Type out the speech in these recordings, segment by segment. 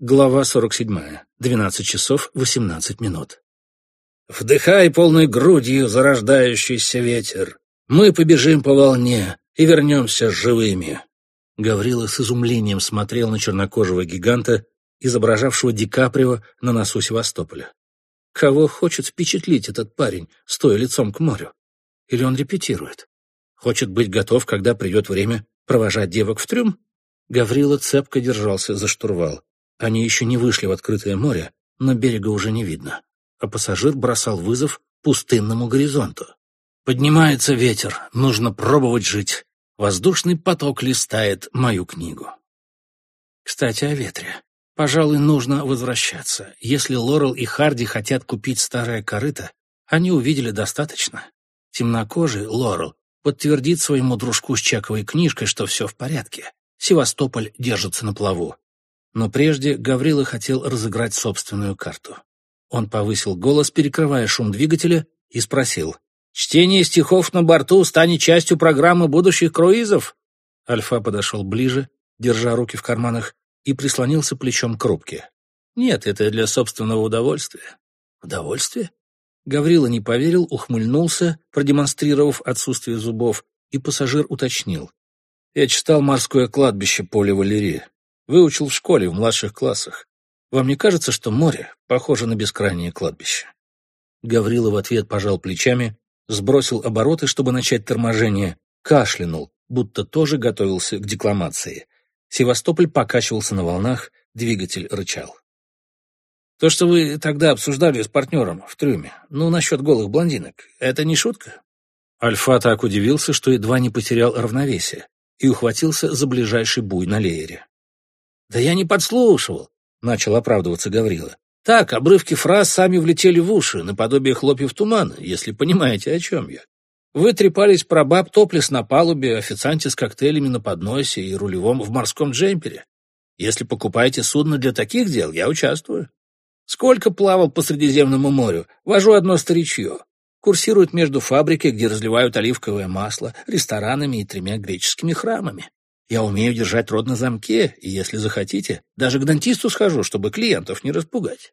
Глава 47. 12 часов 18 минут. Вдыхай полной грудью зарождающийся ветер. Мы побежим по волне и вернемся живыми. Гаврила с изумлением смотрел на чернокожего гиганта, изображавшего Ди Каприо на носу Севастополя. Кого хочет впечатлить этот парень, стоя лицом к морю? Или он репетирует? Хочет быть готов, когда придет время провожать девок в трюм? Гаврила цепко держался за штурвал. Они еще не вышли в открытое море, но берега уже не видно, а пассажир бросал вызов пустынному горизонту. Поднимается ветер, нужно пробовать жить. Воздушный поток листает мою книгу. Кстати, о ветре. Пожалуй, нужно возвращаться. Если Лорел и Харди хотят купить старое корыто, они увидели достаточно. Темнокожий Лорел подтвердит своему дружку с чековой книжкой, что все в порядке. Севастополь держится на плаву. Но прежде Гаврила хотел разыграть собственную карту. Он повысил голос, перекрывая шум двигателя, и спросил. «Чтение стихов на борту станет частью программы будущих круизов?» Альфа подошел ближе, держа руки в карманах, и прислонился плечом к рубке. «Нет, это для собственного удовольствия». «Удовольствие?» Гаврила не поверил, ухмыльнулся, продемонстрировав отсутствие зубов, и пассажир уточнил. «Я читал «Морское кладбище» Поля Валерии. Выучил в школе, в младших классах. Вам не кажется, что море похоже на бескрайнее кладбище?» Гаврила в ответ пожал плечами, сбросил обороты, чтобы начать торможение, кашлянул, будто тоже готовился к декламации. Севастополь покачивался на волнах, двигатель рычал. «То, что вы тогда обсуждали с партнером в трюме, ну, насчет голых блондинок, это не шутка?» Альфа так удивился, что едва не потерял равновесие и ухватился за ближайший буй на леере. «Да я не подслушивал», — начал оправдываться Гаврила. «Так, обрывки фраз сами влетели в уши, наподобие хлопьев тумана, если понимаете, о чем я. Вы трепались про баб топлес на палубе, официанте с коктейлями на подносе и рулевом в морском джемпере. Если покупаете судно для таких дел, я участвую. Сколько плавал по Средиземному морю, вожу одно старичье. Курсирует между фабрикой, где разливают оливковое масло, ресторанами и тремя греческими храмами. Я умею держать рот на замке, и, если захотите, даже к дантисту схожу, чтобы клиентов не распугать».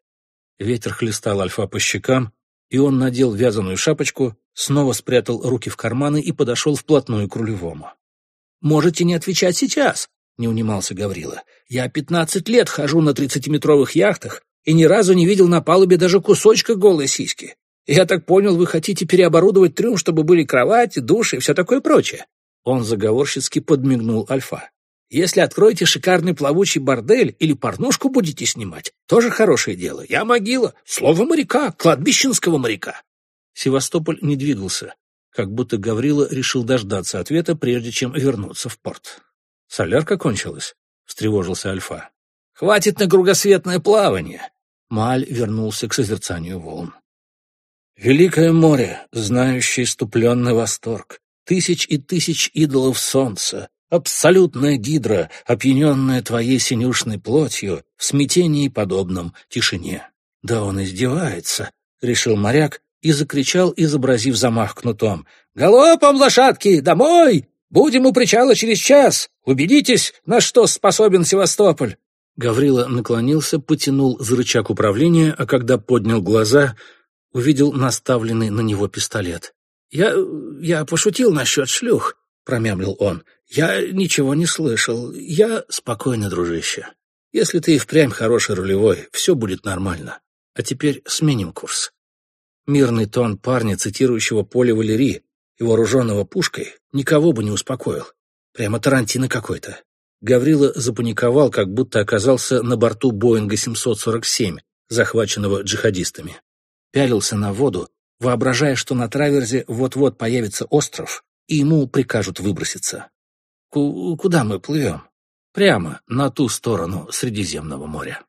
Ветер хлестал Альфа по щекам, и он надел вязаную шапочку, снова спрятал руки в карманы и подошел вплотную к рулевому. «Можете не отвечать сейчас», — не унимался Гаврила. «Я пятнадцать лет хожу на тридцатиметровых яхтах и ни разу не видел на палубе даже кусочка голой сиськи. Я так понял, вы хотите переоборудовать трюм, чтобы были кровати, души и все такое прочее. Он заговорщицки подмигнул Альфа. «Если откроете шикарный плавучий бордель или порнушку будете снимать, тоже хорошее дело. Я могила. Слово моряка, кладбищенского моряка». Севастополь не двигался, как будто Гаврила решил дождаться ответа, прежде чем вернуться в порт. «Солярка кончилась?» — встревожился Альфа. «Хватит на кругосветное плавание!» Маль вернулся к созерцанию волн. «Великое море, знающее иступленный восторг, тысяч и тысяч идолов солнца, абсолютная гидра, опьяненная твоей синюшной плотью, в смятении подобном тишине. «Да он издевается», — решил моряк и закричал, изобразив замах кнутом. «Галопом, лошадки, домой! Будем у причала через час! Убедитесь, на что способен Севастополь!» Гаврила наклонился, потянул за рычаг управления, а когда поднял глаза, увидел наставленный на него пистолет. «Я... я пошутил насчет шлюх», — промямлил он. «Я ничего не слышал. Я спокойно, дружище. Если ты и впрямь хороший рулевой, все будет нормально. А теперь сменим курс». Мирный тон парня, цитирующего поле Валерии и вооруженного пушкой, никого бы не успокоил. Прямо Тарантино какой-то. Гаврила запаниковал, как будто оказался на борту Боинга 747, захваченного джихадистами. Пялился на воду, воображая, что на траверзе вот-вот появится остров, и ему прикажут выброситься. Ку куда мы плывем? Прямо на ту сторону Средиземного моря.